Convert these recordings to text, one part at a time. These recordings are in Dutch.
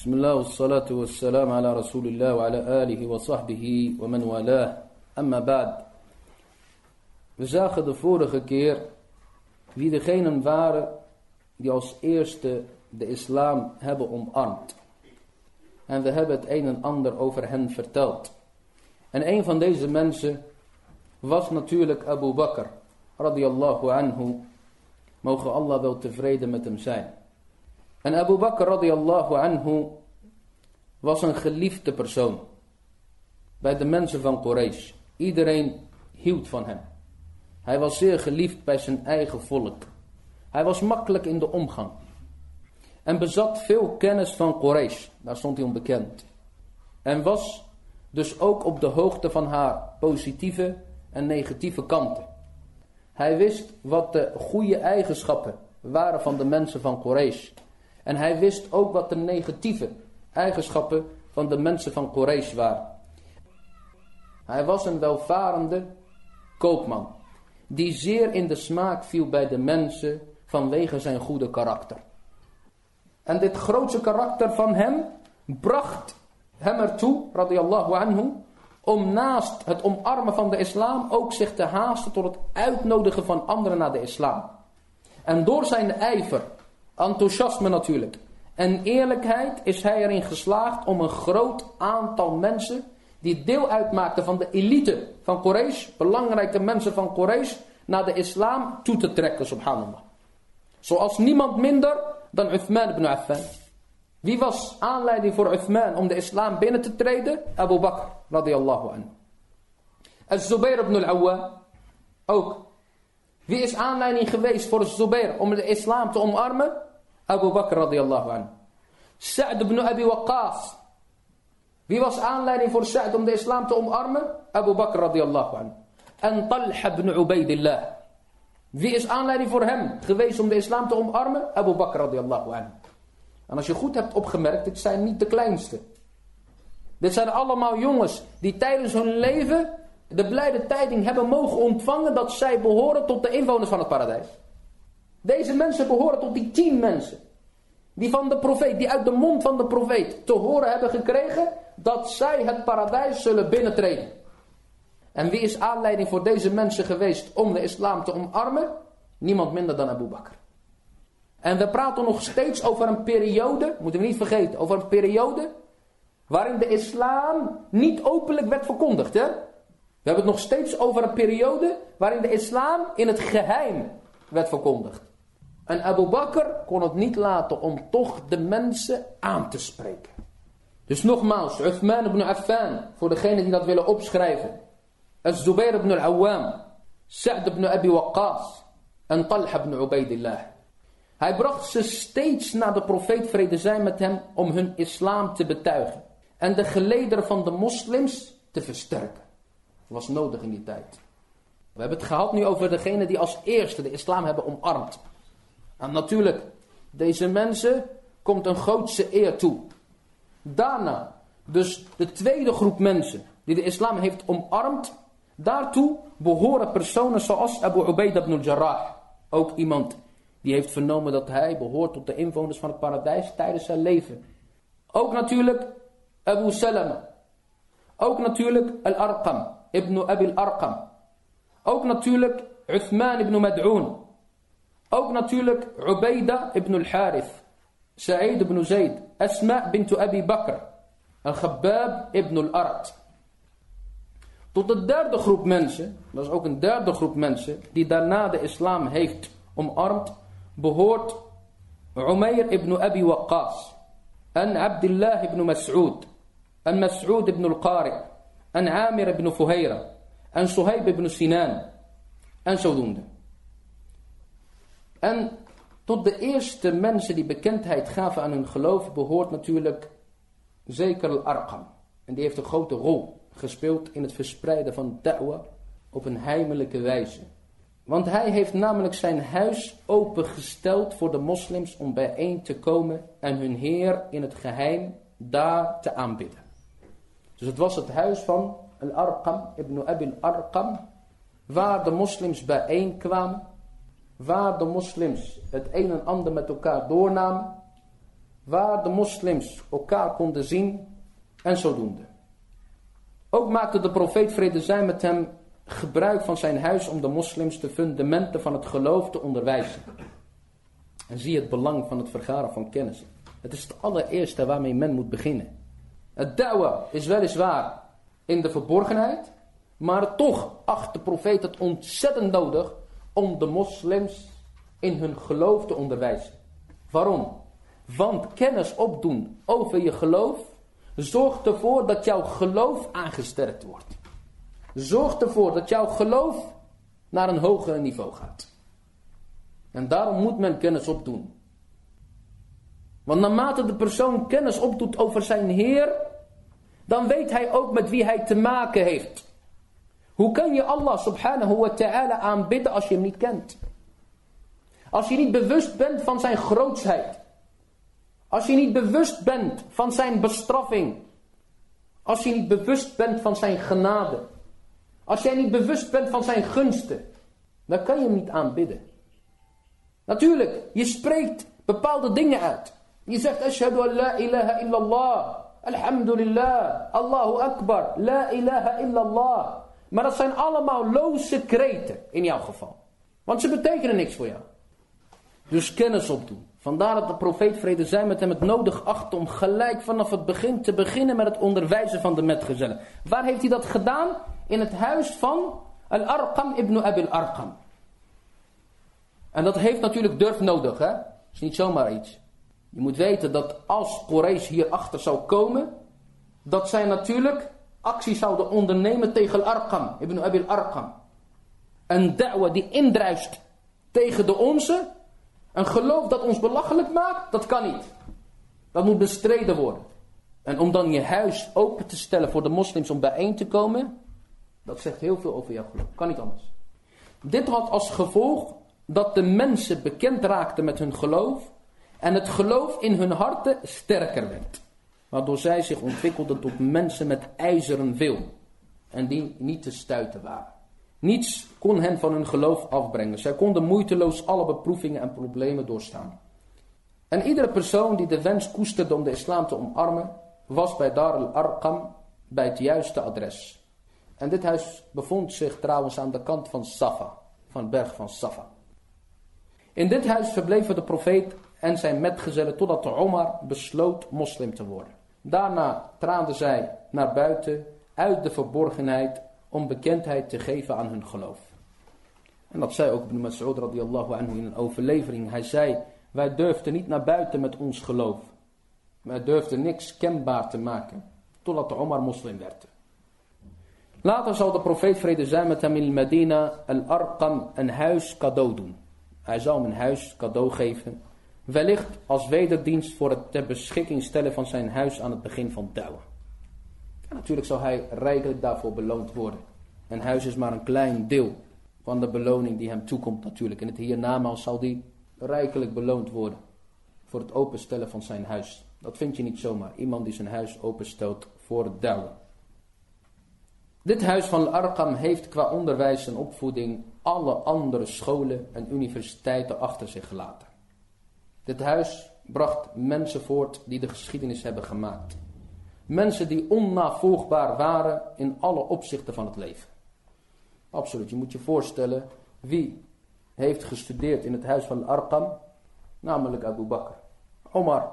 بسم الله والصلاة والسلام على رسول الله وعلى آله وصحبه ومن والاه أما بعد We zagen de vorige keer wie degenen waren die als eerste de islam hebben omarmd. En we hebben het een en ander over hen verteld. En een van deze mensen was natuurlijk Abu Bakr, radiyallahu anhu. Mogen Allah wel tevreden met hem zijn. En Abu Bakr radiyallahu anhu was een geliefde persoon. Bij de mensen van Quraysh. Iedereen hield van hem. Hij was zeer geliefd bij zijn eigen volk. Hij was makkelijk in de omgang. En bezat veel kennis van Quraysh. Daar stond hij onbekend. En was dus ook op de hoogte van haar positieve en negatieve kanten. Hij wist wat de goede eigenschappen waren van de mensen van Quraysh. En hij wist ook wat de negatieve eigenschappen van de mensen van Quraysh waren. Hij was een welvarende koopman. Die zeer in de smaak viel bij de mensen vanwege zijn goede karakter. En dit grootste karakter van hem bracht hem ertoe, radiyallahu anhu, om naast het omarmen van de islam ook zich te haasten tot het uitnodigen van anderen naar de islam. En door zijn ijver, enthousiasme natuurlijk, en eerlijkheid is hij erin geslaagd om een groot aantal mensen die deel uitmaakten van de elite van Quraysh, belangrijke mensen van Quraysh, naar de islam toe te trekken, subhanallah. Zoals niemand minder dan Uthman ibn Affan. Wie was aanleiding voor Uthman om de islam binnen te treden? Abu Bakr, radiyallahu anhu. Az-Zubair ibn al-Awwam, ook. Wie is aanleiding geweest voor Zubair om de islam te omarmen? Abu Bakr radiyallahu anhu. Sa'd ibn Abi Waqqas. Wie was aanleiding voor Sa'd om de islam te omarmen? Abu Bakr radiyallahu anhu. En Talha ibn Ubaidillah. Wie is aanleiding voor hem geweest om de islam te omarmen? Abu Bakr radiyallahu anhu. En als je goed hebt opgemerkt, dit zijn niet de kleinste. Dit zijn allemaal jongens die tijdens hun leven de blijde tijding hebben mogen ontvangen dat zij behoren tot de inwoners van het paradijs. Deze mensen behoren tot die tien mensen. Die van de profeet, die uit de mond van de profeet te horen hebben gekregen dat zij het paradijs zullen binnentreden. En wie is aanleiding voor deze mensen geweest om de islam te omarmen? Niemand minder dan Abu Bakr. En we praten nog steeds over een periode, moeten we niet vergeten, over een periode waarin de islam niet openlijk werd verkondigd. Hè? We hebben het nog steeds over een periode waarin de islam in het geheim werd verkondigd. En Abu Bakr kon het niet laten om toch de mensen aan te spreken. Dus nogmaals, Uthman ibn Affan, voor degenen die dat willen opschrijven. Az-Zubair ibn al-Awwam, Sa'd ibn Abi Waqqas en Talha ibn Ubaidillah. Hij bracht ze steeds naar de profeet vrede zijn met hem om hun islam te betuigen. En de gelederen van de moslims te versterken. Dat was nodig in die tijd. We hebben het gehad nu over degene die als eerste de islam hebben omarmd. En natuurlijk, deze mensen komt een grootse eer toe. Daarna, dus de tweede groep mensen die de islam heeft omarmd. Daartoe behoren personen zoals Abu Ubaidah ibn al-Jarrah. Ook iemand die heeft vernomen dat hij behoort tot de inwoners van het paradijs tijdens zijn leven. Ook natuurlijk Abu Salama. Ook natuurlijk Al-Arqam, ibn Abi Al-Arqam. Ook natuurlijk Uthman ibn Mad'un. Ook natuurlijk Ubaida ibn al-Harith. Sa'id ibn Zayd. Asma bint Abi Bakr. Al-Khabbab ibn al-Arat. Tot de derde groep mensen, dat is ook een derde groep mensen, die daarna de islam heeft omarmd, behoort Umayr ibn Abi Waqqas. En Abdullah ibn Mas'ud. En Mas'ud ibn al-Qari. En Amir ibn Fuhayra. En Suhaib ibn Sinan. En zodoende. En tot de eerste mensen die bekendheid gaven aan hun geloof behoort natuurlijk zeker al-Arqam. En die heeft een grote rol gespeeld in het verspreiden van da'wa op een heimelijke wijze. Want hij heeft namelijk zijn huis opengesteld voor de moslims om bijeen te komen en hun Heer in het geheim daar te aanbidden. Dus het was het huis van Al-Arqam, ibn Abi Al-Arqam, waar de moslims bijeenkwamen waar de moslims het een en ander met elkaar doornamen. waar de moslims elkaar konden zien en zodoende. Ook maakte de profeet vrede zijn met hem gebruik van zijn huis om de moslims de fundamenten van het geloof te onderwijzen. En zie het belang van het vergaren van kennis. Het is het allereerste waarmee men moet beginnen. Het da'wa is weliswaar in de verborgenheid, maar toch acht de profeet het ontzettend nodig om de moslims in hun geloof te onderwijzen. Waarom? Want kennis opdoen over je geloof zorgt ervoor dat jouw geloof aangesterkt wordt. Zorgt ervoor dat jouw geloof naar een hoger niveau gaat. En daarom moet men kennis opdoen. Want naarmate de persoon kennis opdoet over zijn Heer, dan weet hij ook met wie hij te maken heeft. Hoe kan je Allah subhanahu wa ta'ala aanbidden als je hem niet kent? Als je niet bewust bent van zijn grootsheid. Als je niet bewust bent van zijn bestraffing. Als je niet bewust bent van zijn genade. Als jij niet bewust bent van zijn gunsten. Dan kan je hem niet aanbidden. Natuurlijk, je spreekt bepaalde dingen uit. Je zegt, Ashhadu an la ilaha illallah. Alhamdulillah. Allahu Akbar. La ilaha illallah. Maar dat zijn allemaal loze kreten in jouw geval. Want ze betekenen niks voor jou. Dus kennis opdoen. Vandaar dat de profeet vrede zij met hem het nodig acht om gelijk vanaf het begin te beginnen met het onderwijzen van de metgezellen. Waar heeft hij dat gedaan? In het huis van Al-Arqam ibn Abil Arqam. En dat heeft natuurlijk durf nodig, hè? Dat is niet zomaar iets. Je moet weten dat als Quraysh hierachter zou komen, dat zij natuurlijk actie zouden ondernemen tegen Al-Arqam, ibn Abil Arqam. Een da'wa die indruist tegen de onze, een geloof dat ons belachelijk maakt, dat kan niet. Dat moet bestreden worden. En om dan je huis open te stellen voor de moslims om bijeen te komen, dat zegt heel veel over jouw geloof. Kan niet anders. Dit had als gevolg dat de mensen bekend raakten met hun geloof en het geloof in hun harten sterker werd. Waardoor zij zich ontwikkelden tot mensen met ijzeren wil en die niet te stuiten waren. Niets kon hen van hun geloof afbrengen. Zij konden moeiteloos alle beproevingen en problemen doorstaan. En iedere persoon die de wens koesterde om de islam te omarmen, was bij Dar al-Arqam bij het juiste adres. En dit huis bevond zich trouwens aan de kant van Safa, van berg van Safa. In dit huis verbleven de profeet en zijn metgezellen totdat Omar besloot moslim te worden. Daarna traden zij naar buiten uit de verborgenheid om bekendheid te geven aan hun geloof. En dat zei ook Ibn Mas'ud radiyallahu anhu in een overlevering. Hij zei, wij durfden niet naar buiten met ons geloof. Wij durfden niks kenbaar te maken, totdat Omar moslim werd. Later zal de profeet vrede zijn met hem in Medina al-Arqam een huis cadeau doen. Hij zal hem een huis cadeau geven. Wellicht als wederdienst voor het ter beschikking stellen van zijn huis aan het begin van Douwen. En natuurlijk zal hij rijkelijk daarvoor beloond worden. Een huis is maar een klein deel van de beloning die hem toekomt natuurlijk. In het hiernamaals zal hij rijkelijk beloond worden voor het openstellen van zijn huis. Dat vind je niet zomaar. Iemand die zijn huis openstelt voor het douwen. Dit huis van Arkham heeft qua onderwijs en opvoeding alle andere scholen en universiteiten achter zich gelaten. Dit huis bracht mensen voort die de geschiedenis hebben gemaakt. Mensen die onnavolgbaar waren in alle opzichten van het leven. Absoluut, je moet je voorstellen wie heeft gestudeerd in het huis van Arqam, namelijk Abu Bakr, Omar,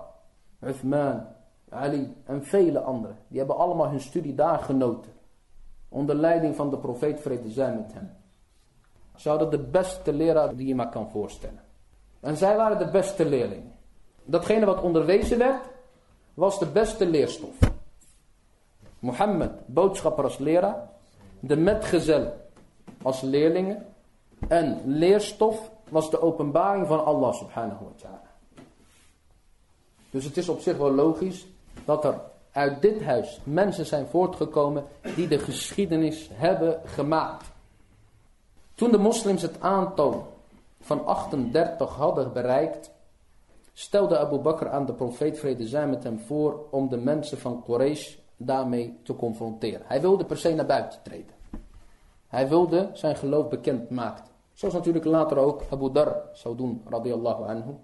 Uthman, Ali en vele anderen. Die hebben allemaal hun studie daar genoten. Onder leiding van de profeet vrede zijn met hem. Ze hadden de beste leraar die je maar kan voorstellen. En zij waren de beste leerlingen. Datgene wat onderwezen werd, was de beste leerstof. Mohammed, boodschapper als leraar. De metgezel als leerlingen. En leerstof was de openbaring van Allah subhanahu wa ta'ala. Dus het is op zich wel logisch dat er uit dit huis mensen zijn voortgekomen die de geschiedenis hebben gemaakt. Toen de moslims het aantal van 38 hadden bereikt, stelde Abu Bakr aan de profeet vrede zijn met hem voor om de mensen van Quraysh daarmee te confronteren. Hij wilde per se naar buiten treden. Hij wilde zijn geloof bekend maken. Zoals natuurlijk later ook Abu Dar zou doen, radiyallahu anhu.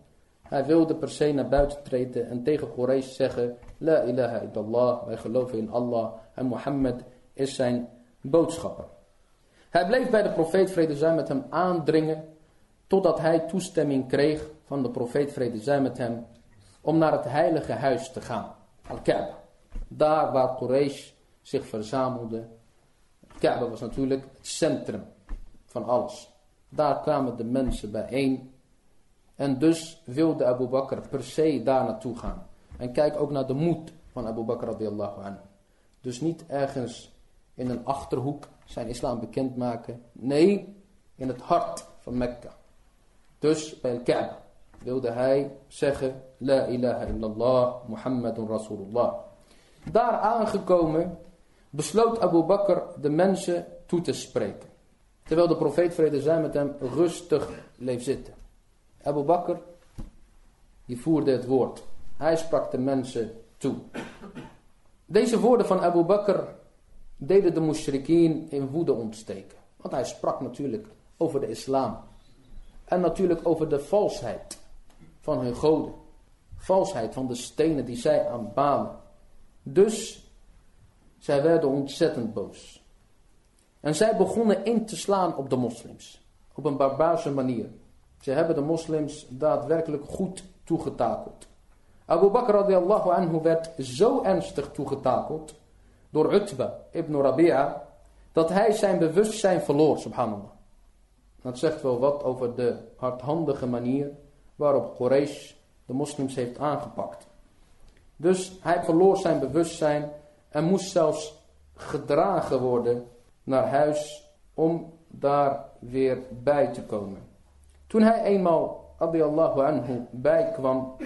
Hij wilde per se naar buiten treden en tegen Quraysh zeggen, La ilaha illallah, wij geloven in Allah en Mohammed is zijn boodschapper. Hij bleef bij de profeet vrede zijn met hem aandringen totdat hij toestemming kreeg van de profeet vrede zij met hem om naar het heilige huis te gaan, Al-Kaaba. Daar waar Quraysh zich verzamelde. Kaaba was natuurlijk het centrum van alles. Daar kwamen de mensen bijeen. En dus wilde Abu Bakr per se daar naartoe gaan. En kijk ook naar de moed van Abu Bakr radiallahu anhu. Dus niet ergens in een achterhoek zijn islam bekendmaken. Nee, in het hart van Mekka. Dus bij Kaaba wilde hij zeggen, La ilaha illallah, Muhammadun Rasulullah. Daar aangekomen besloot Abu Bakr de mensen toe te spreken. Terwijl de profeet vrede zij met hem rustig bleef zitten. Abu Bakr, die voerde het woord. Hij sprak de mensen toe. Deze woorden van Abu Bakr deden de mushrikeen in woede ontsteken. Want hij sprak natuurlijk over de islam. En natuurlijk over de valsheid van hun goden. Valsheid van de stenen die zij aanbanen. Dus zij werden ontzettend boos. En zij begonnen in te slaan op de moslims. Op een barbaarse manier. Ze hebben de moslims daadwerkelijk goed toegetakeld. Abu Bakr radiallahu anhu werd zo ernstig toegetakeld door Utba ibn Rabi'a dat hij zijn bewustzijn verloor, subhanallah. Dat zegt wel wat over de hardhandige manier waarop Quraysh de moslims heeft aangepakt. Dus hij verloor zijn bewustzijn en moest zelfs gedragen worden naar huis om daar weer bij te komen. Toen hij eenmaal, Allahu anhu, bijkwam,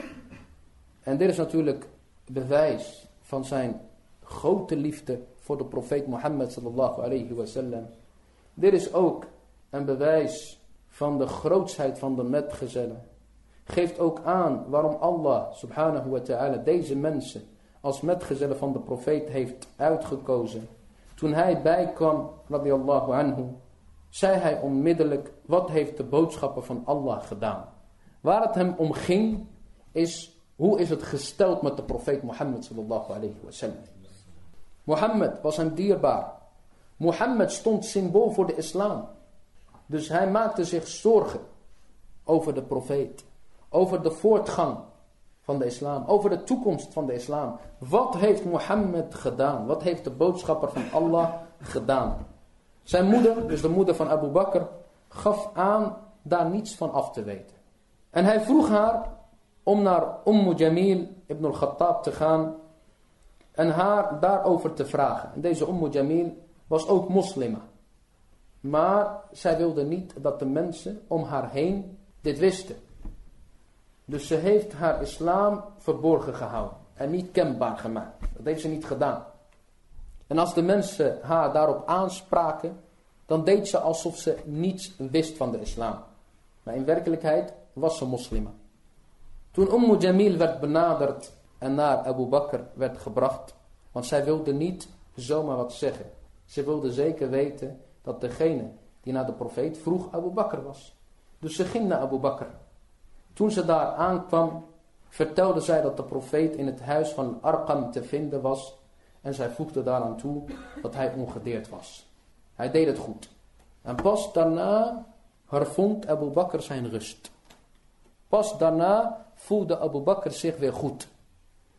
en dit is natuurlijk bewijs van zijn grote liefde voor de profeet Mohammed sallallahu alayhi wasallam. Dit is ook een bewijs van de grootsheid van de metgezellen. Geeft ook aan waarom Allah subhanahu wa ta'ala deze mensen als metgezellen van de profeet heeft uitgekozen. Toen hij bijkwam, radiallahu anhu, zei hij onmiddellijk, wat heeft de boodschapper van Allah gedaan? Waar het hem om ging, is hoe is het gesteld met de profeet Mohammed sallallahu alayhi wa sallam. Mohammed was hem dierbaar. Mohammed stond symbool voor de islam. Dus hij maakte zich zorgen over de profeet. Over de voortgang van de islam. Over de toekomst van de islam. Wat heeft Mohammed gedaan? Wat heeft de boodschapper van Allah gedaan? Zijn moeder, dus de moeder van Abu Bakr, gaf aan daar niets van af te weten. En hij vroeg haar om naar Ummu Jamil ibn al-Khattab te gaan en haar daarover te vragen. En deze Ummu Jamil was ook moslima. Maar zij wilde niet dat de mensen om haar heen dit wisten. Dus ze heeft haar islam verborgen gehouden en niet kenbaar gemaakt. Dat heeft ze niet gedaan. En als de mensen haar daarop aanspraken, dan deed ze alsof ze niets wist van de islam. Maar in werkelijkheid was ze moslima. Toen Ummu Jamil werd benaderd en naar Abu Bakr werd gebracht, want zij wilde niet zomaar wat zeggen. Ze wilde zeker weten dat degene die naar de profeet vroeg Abu Bakr was. Dus ze ging naar Abu Bakr. Toen ze daar aankwam, vertelde zij dat de profeet in het huis van Arqam te vinden was. En zij voegde daaraan toe dat hij ongedeerd was. Hij deed het goed. En pas daarna hervond Abu Bakr zijn rust. Pas daarna voelde Abu Bakr zich weer goed.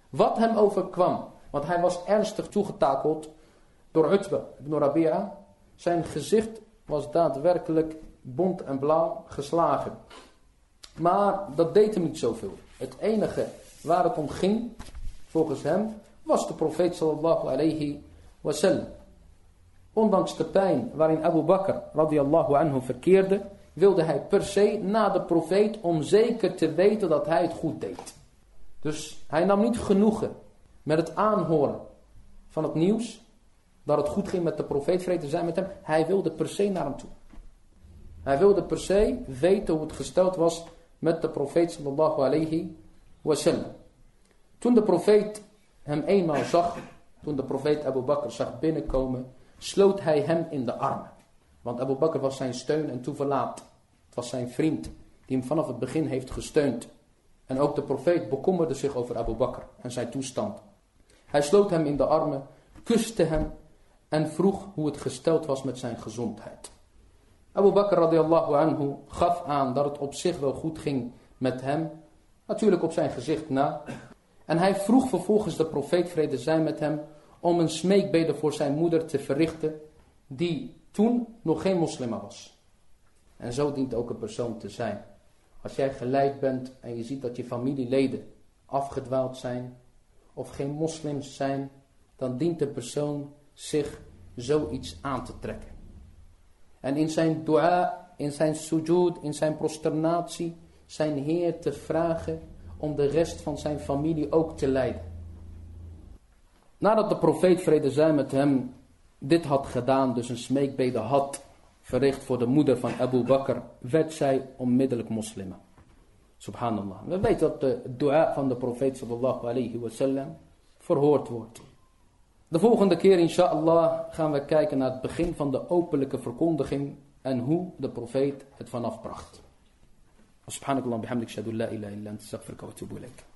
Wat hem overkwam, want hij was ernstig toegetakeld door Utba ibn Rabi'a. Zijn gezicht was daadwerkelijk bont en blauw geslagen. Maar dat deed hem niet zoveel. Het enige waar het om ging, volgens hem, was de profeet sallallahu alayhi wasallam. Ondanks de pijn waarin Abu Bakr radiallahu anhu verkeerde, wilde hij per se na de profeet om zeker te weten dat hij het goed deed. Dus hij nam niet genoegen met het aanhoren van het nieuws, dat het goed ging met de profeet, vrede zijn met hem. Hij wilde per se naar hem toe. Hij wilde per se weten hoe het gesteld was met de profeet sallallahu alayhi. Toen de profeet hem eenmaal zag, toen de profeet Abu Bakr zag binnenkomen, sloot hij hem in de armen. Want Abu Bakr was zijn steun en toeverlaat. Het was zijn vriend die hem vanaf het begin heeft gesteund. En ook de profeet bekommerde zich over Abu Bakr en zijn toestand. Hij sloot hem in de armen, kuste hem en vroeg hoe het gesteld was met zijn gezondheid. Abu Bakr radiallahu anhu gaf aan dat het op zich wel goed ging met hem, natuurlijk op zijn gezicht na. En hij vroeg vervolgens de profeet vrede zijn met hem om een smeekbede voor zijn moeder te verrichten, die toen nog geen moslima was. En zo dient ook een persoon te zijn. Als jij geleid bent en je ziet dat je familieleden afgedwaald zijn of geen moslims zijn, dan dient de persoon zich zoiets aan te trekken. En in zijn dua, in zijn sujud, in zijn prosternatie, zijn Heer te vragen om de rest van zijn familie ook te leiden. Nadat de profeet vrede zij met hem dit had gedaan, dus een smeekbede had verricht voor de moeder van Abu Bakr, werd zij onmiddellijk moslima. Subhanallah. We weten dat de dua van de profeet sallallahu alayhi wasallam verhoord wordt. De volgende keer inshallah gaan we kijken naar het begin van de openlijke verkondiging en hoe de profeet het vanaf bracht. Subhanakallah bihamdik shadu la ilaha illa wa.